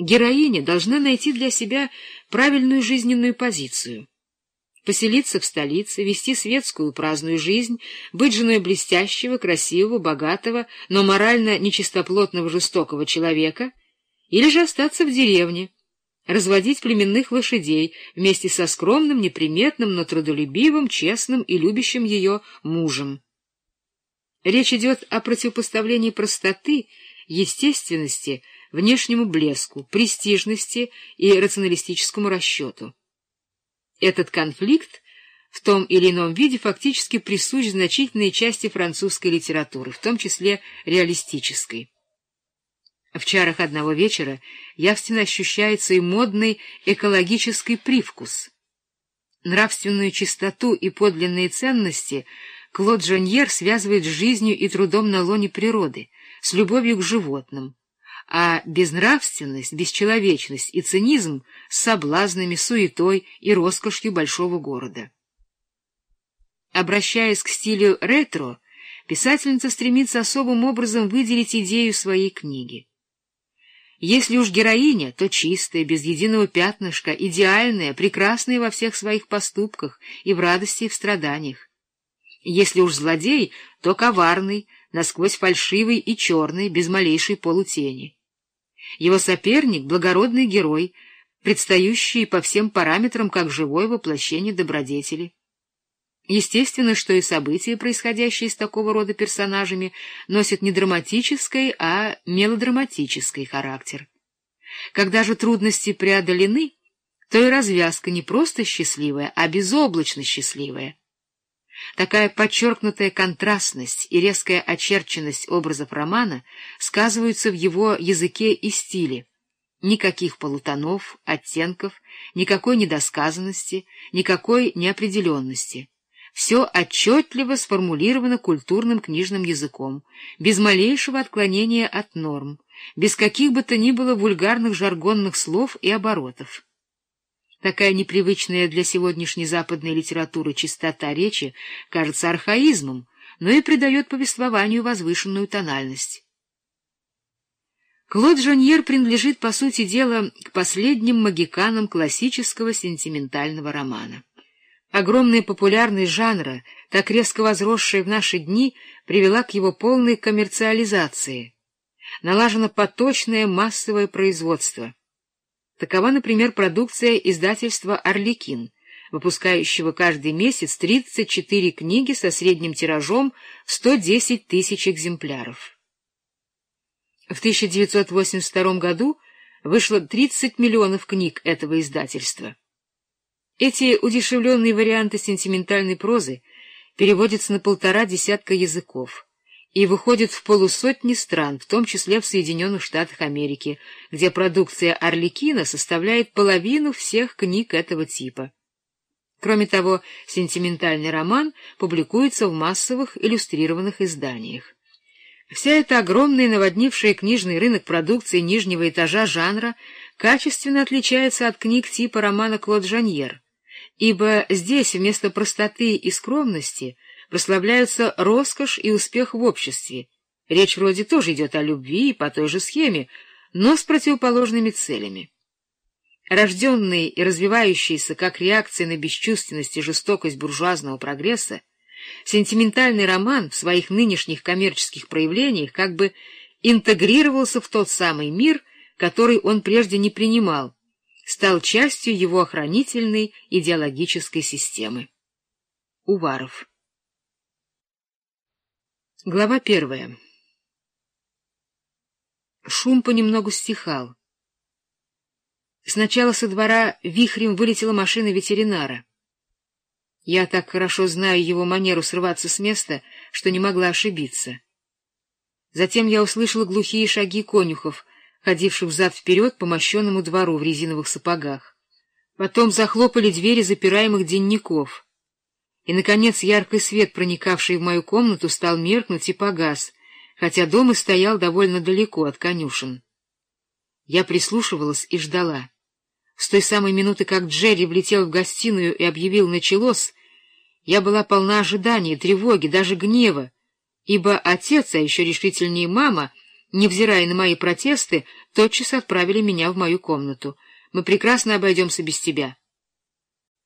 Героиня должна найти для себя правильную жизненную позицию. Поселиться в столице, вести светскую праздную жизнь, быть женой блестящего, красивого, богатого, но морально нечистоплотного жестокого человека, или же остаться в деревне, разводить племенных лошадей вместе со скромным, неприметным, но трудолюбивым, честным и любящим ее мужем. Речь идет о противопоставлении простоты, естественности, внешнему блеску, престижности и рационалистическому расчету. Этот конфликт в том или ином виде фактически присущ значительной части французской литературы, в том числе реалистической. В чарах одного вечера явственно ощущается и модный экологический привкус. Нравственную чистоту и подлинные ценности Клод Жоньер связывает с жизнью и трудом на лоне природы, с любовью к животным, а безнравственность, бесчеловечность и цинизм с соблазнами, суетой и роскошью большого города. Обращаясь к стилю ретро, писательница стремится особым образом выделить идею своей книги. Если уж героиня, то чистая, без единого пятнышка, идеальная, прекрасная во всех своих поступках и в радости, и в страданиях. Если уж злодей, то коварный, насквозь фальшивый и черный, без малейшей полутени. Его соперник — благородный герой, предстающий по всем параметрам как живое воплощение добродетели. Естественно, что и события, происходящие с такого рода персонажами, носят не драматический, а мелодраматический характер. Когда же трудности преодолены, то и развязка не просто счастливая, а безоблачно счастливая. Такая подчеркнутая контрастность и резкая очерченность образов романа сказываются в его языке и стиле. Никаких полутонов, оттенков, никакой недосказанности, никакой неопределенности. Все отчетливо сформулировано культурным книжным языком, без малейшего отклонения от норм, без каких бы то ни было вульгарных жаргонных слов и оборотов. Такая непривычная для сегодняшней западной литературы чистота речи кажется архаизмом, но и придает повествованию возвышенную тональность. Клод Жоньер принадлежит, по сути дела, к последним магиканам классического сентиментального романа. Огромная популярность жанра, так резко возросшая в наши дни, привела к его полной коммерциализации. Налажено поточное массовое производство — Такова, например, продукция издательства «Орликин», выпускающего каждый месяц 34 книги со средним тиражом 110 тысяч экземпляров. В 1982 году вышло 30 миллионов книг этого издательства. Эти удешевленные варианты сентиментальной прозы переводятся на полтора десятка языков и выходит в полусотни стран, в том числе в Соединенных Штатах Америки, где продукция Орликина составляет половину всех книг этого типа. Кроме того, сентиментальный роман публикуется в массовых иллюстрированных изданиях. Вся эта огромная наводнившая книжный рынок продукции нижнего этажа жанра качественно отличается от книг типа романа Клод Жаньер, ибо здесь вместо простоты и скромности – прославляются роскошь и успех в обществе. Речь вроде тоже идет о любви по той же схеме, но с противоположными целями. Рожденные и развивающиеся как реакция на бесчувственность и жестокость буржуазного прогресса, сентиментальный роман в своих нынешних коммерческих проявлениях как бы интегрировался в тот самый мир, который он прежде не принимал, стал частью его охранительной идеологической системы. Уваров Глава первая. Шум понемногу стихал. Сначала со двора вихрем вылетела машина ветеринара. Я так хорошо знаю его манеру срываться с места, что не могла ошибиться. Затем я услышала глухие шаги конюхов, ходивших взад-вперед по мощенному двору в резиновых сапогах. Потом захлопали двери запираемых денников — и, наконец, яркий свет, проникавший в мою комнату, стал меркнуть и погас, хотя дом и стоял довольно далеко от конюшен. Я прислушивалась и ждала. С той самой минуты, как Джерри влетел в гостиную и объявил «началось», я была полна ожидания, тревоги, даже гнева, ибо отец, а еще решительнее мама, невзирая на мои протесты, тотчас отправили меня в мою комнату. Мы прекрасно обойдемся без тебя.